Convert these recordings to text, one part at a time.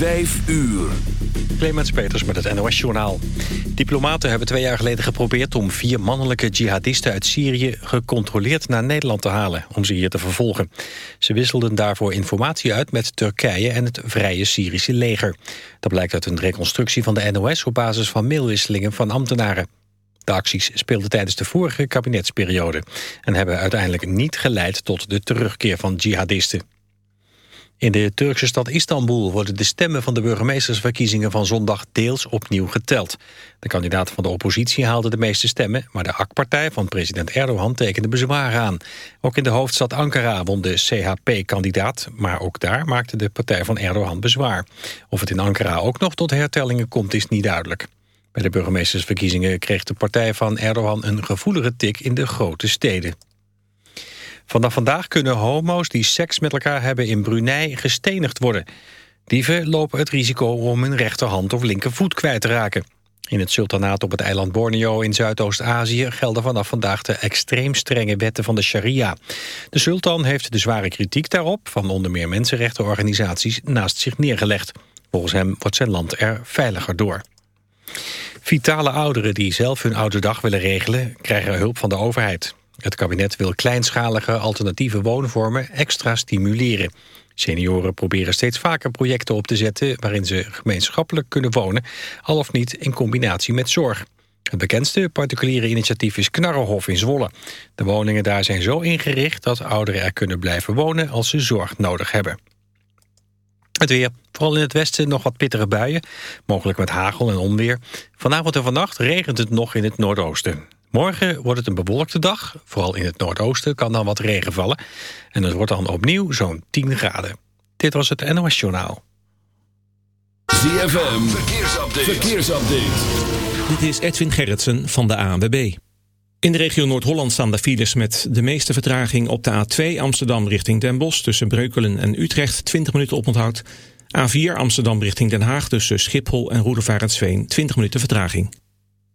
5 uur. Clemens Peters met het NOS-journaal. Diplomaten hebben twee jaar geleden geprobeerd om vier mannelijke jihadisten uit Syrië gecontroleerd naar Nederland te halen, om ze hier te vervolgen. Ze wisselden daarvoor informatie uit met Turkije en het Vrije Syrische leger. Dat blijkt uit een reconstructie van de NOS op basis van mailwisselingen van ambtenaren. De acties speelden tijdens de vorige kabinetsperiode en hebben uiteindelijk niet geleid tot de terugkeer van jihadisten. In de Turkse stad Istanbul worden de stemmen van de burgemeestersverkiezingen van zondag deels opnieuw geteld. De kandidaat van de oppositie haalde de meeste stemmen, maar de AK-partij van president Erdogan tekende bezwaren aan. Ook in de hoofdstad Ankara won de CHP-kandidaat, maar ook daar maakte de partij van Erdogan bezwaar. Of het in Ankara ook nog tot hertellingen komt is niet duidelijk. Bij de burgemeestersverkiezingen kreeg de partij van Erdogan een gevoelige tik in de grote steden. Vanaf vandaag kunnen homo's die seks met elkaar hebben in Brunei gestenigd worden. Dieven lopen het risico om hun rechterhand of linkervoet kwijt te raken. In het sultanaat op het eiland Borneo in Zuidoost-Azië... gelden vanaf vandaag de extreem strenge wetten van de sharia. De sultan heeft de zware kritiek daarop... van onder meer mensenrechtenorganisaties naast zich neergelegd. Volgens hem wordt zijn land er veiliger door. Vitale ouderen die zelf hun oude dag willen regelen... krijgen hulp van de overheid. Het kabinet wil kleinschalige alternatieve woonvormen extra stimuleren. Senioren proberen steeds vaker projecten op te zetten... waarin ze gemeenschappelijk kunnen wonen, al of niet in combinatie met zorg. Het bekendste particuliere initiatief is Knarrenhof in Zwolle. De woningen daar zijn zo ingericht dat ouderen er kunnen blijven wonen... als ze zorg nodig hebben. Het weer. Vooral in het westen nog wat pittige buien. Mogelijk met hagel en onweer. Vanavond en vannacht regent het nog in het noordoosten. Morgen wordt het een bewolkte dag. Vooral in het noordoosten kan dan wat regen vallen. En het wordt dan opnieuw zo'n 10 graden. Dit was het NOS Journaal. ZFM, verkeersupdate. verkeersupdate. Dit is Edwin Gerritsen van de ANWB. In de regio Noord-Holland staan de files met de meeste vertraging op de A2 Amsterdam richting Den Bosch tussen Breukelen en Utrecht 20 minuten oponthoud. A4 Amsterdam richting Den Haag tussen Schiphol en Roedevaartsveen 20 minuten vertraging.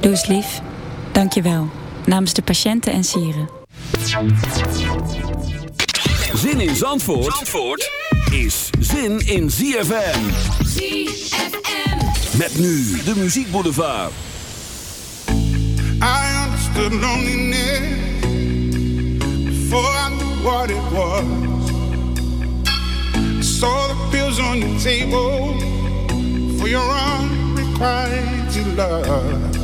Doe eens lief. Dank je wel. Namens de patiënten en sieren. Zin in Zandvoort, Zandvoort yeah! is zin in ZFM. ZFM. Met nu de muziekboulevard. I understood loneliness before I knew what it was. I saw the pills on your table for your unrequited love.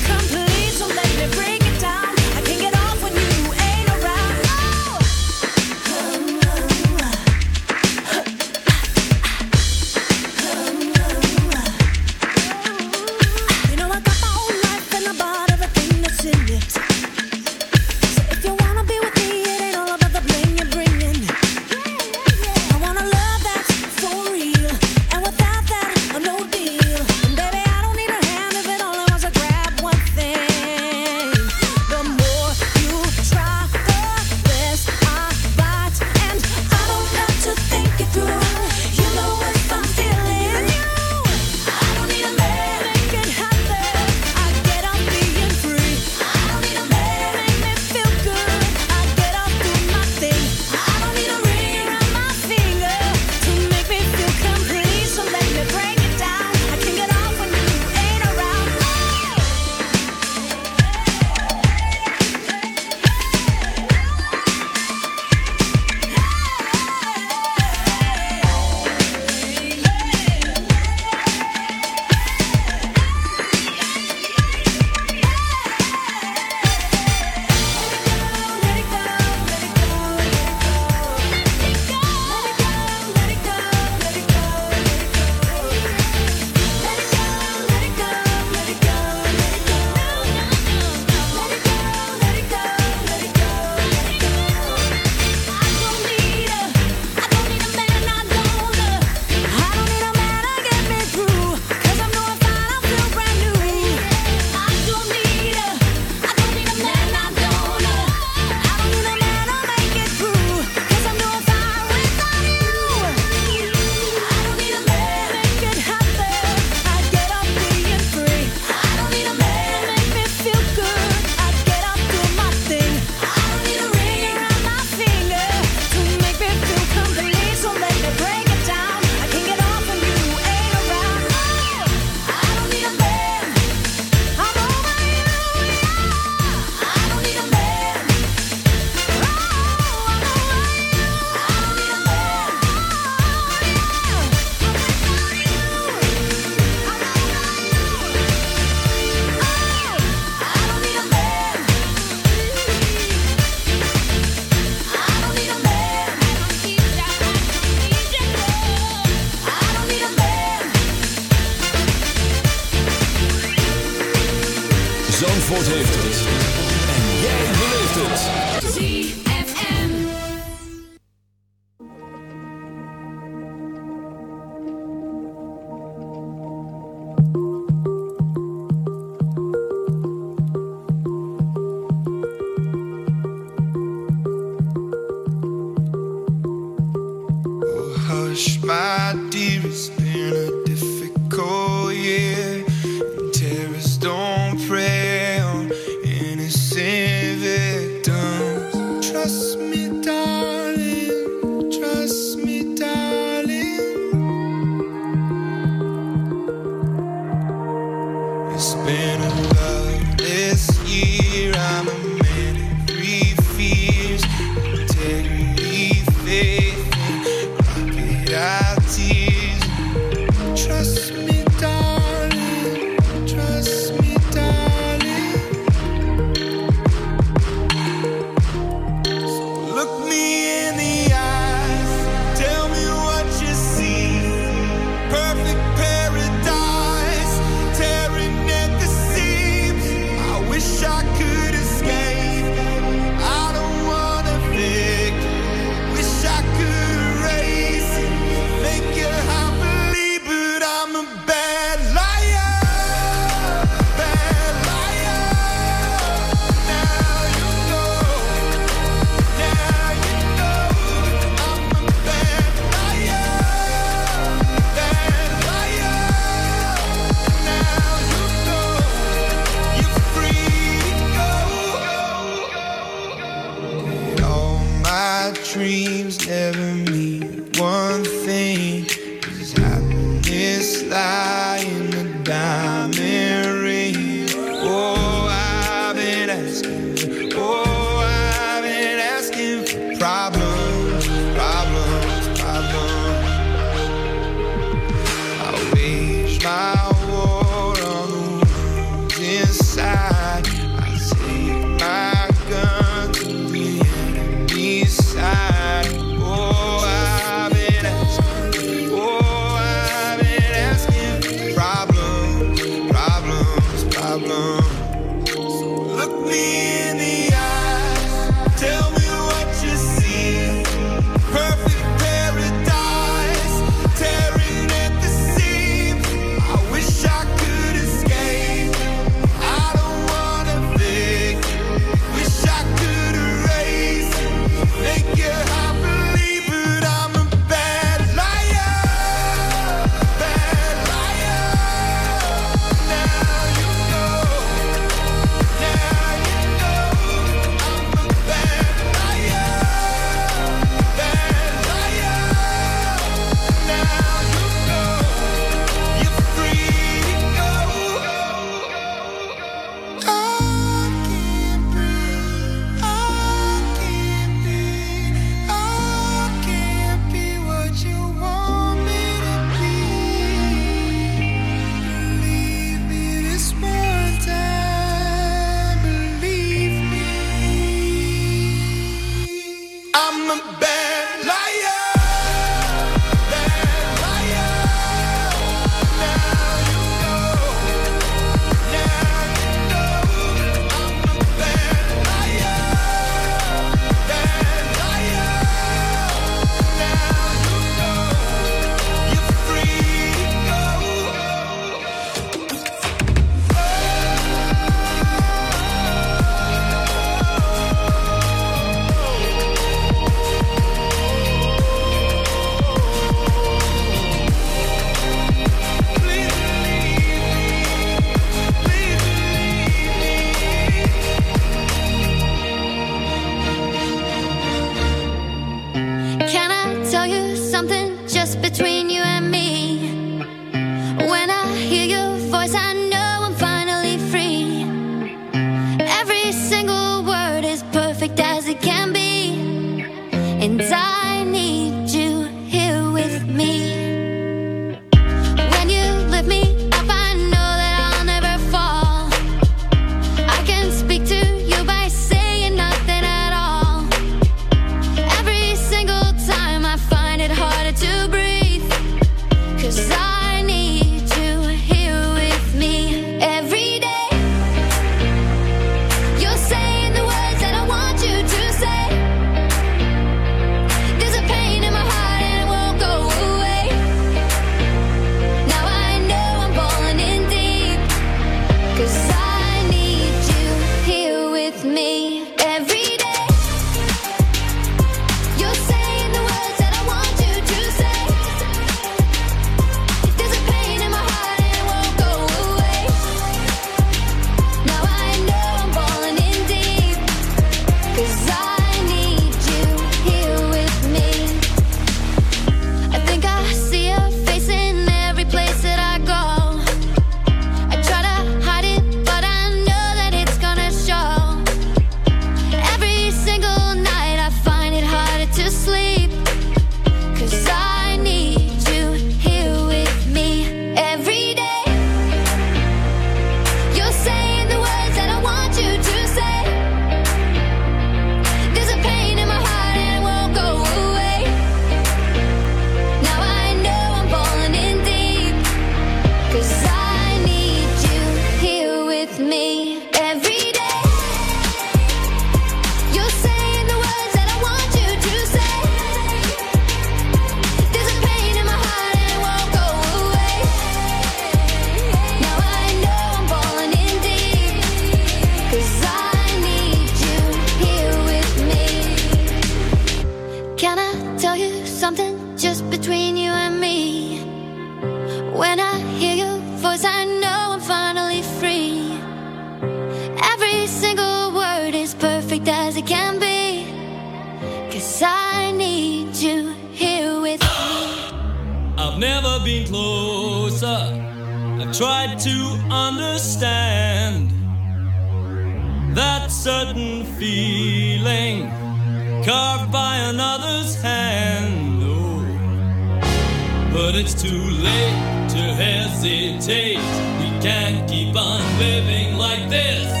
Like this.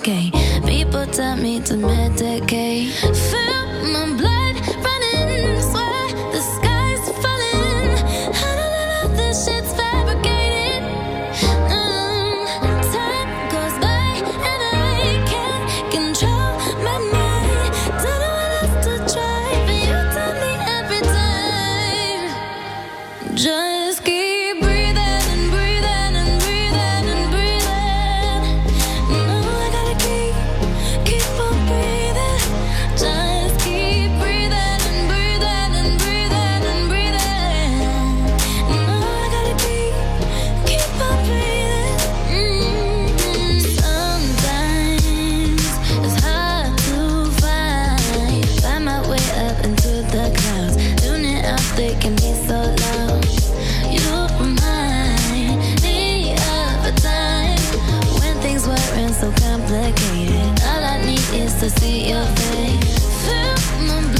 okay. People tell me to meditate. All I need is to see your face.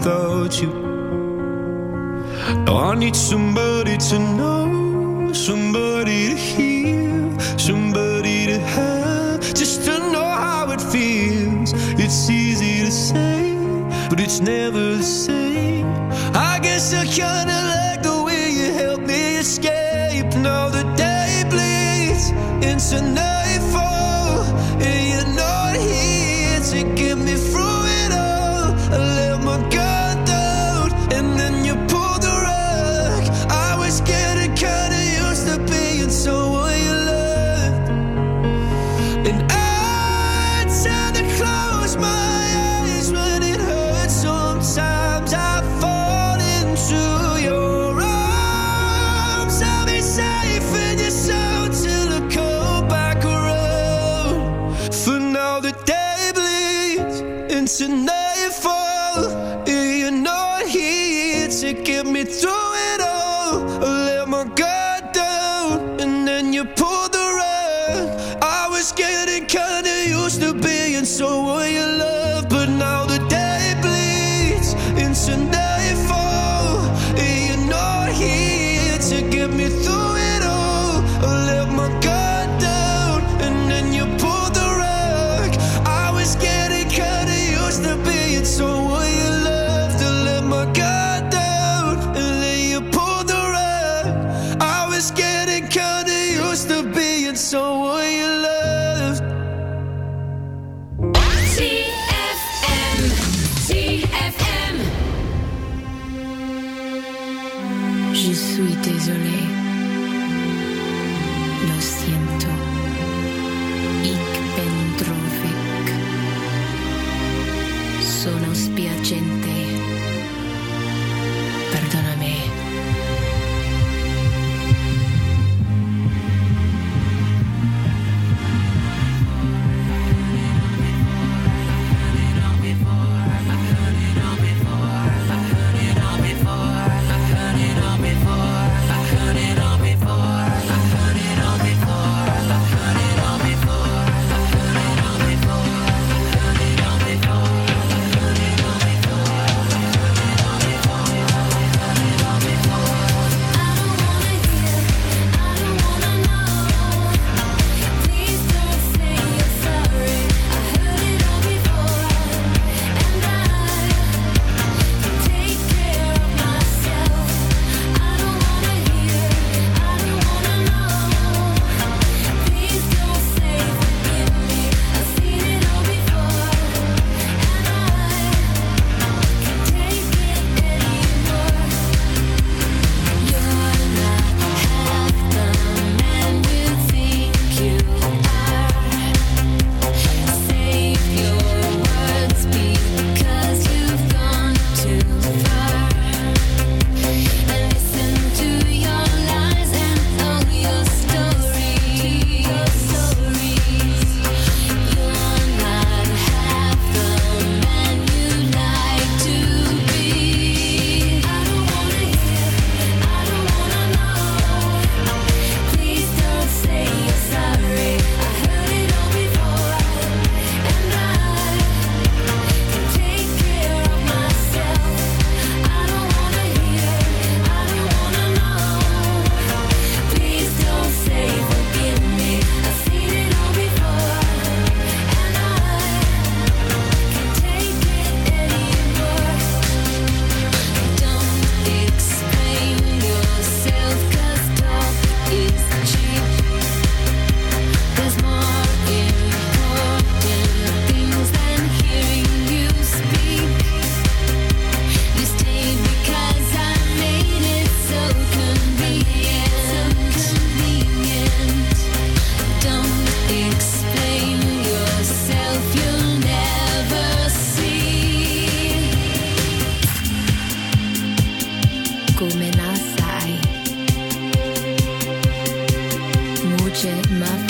without you. No, I need somebody to know, somebody to hear, somebody to have, just to know how it feels. It's easy to say, but it's never the same. I guess I kinda like the way you help me escape. Now the day bleeds into nightfall, and you're not here to give listen up. Magic Muffin.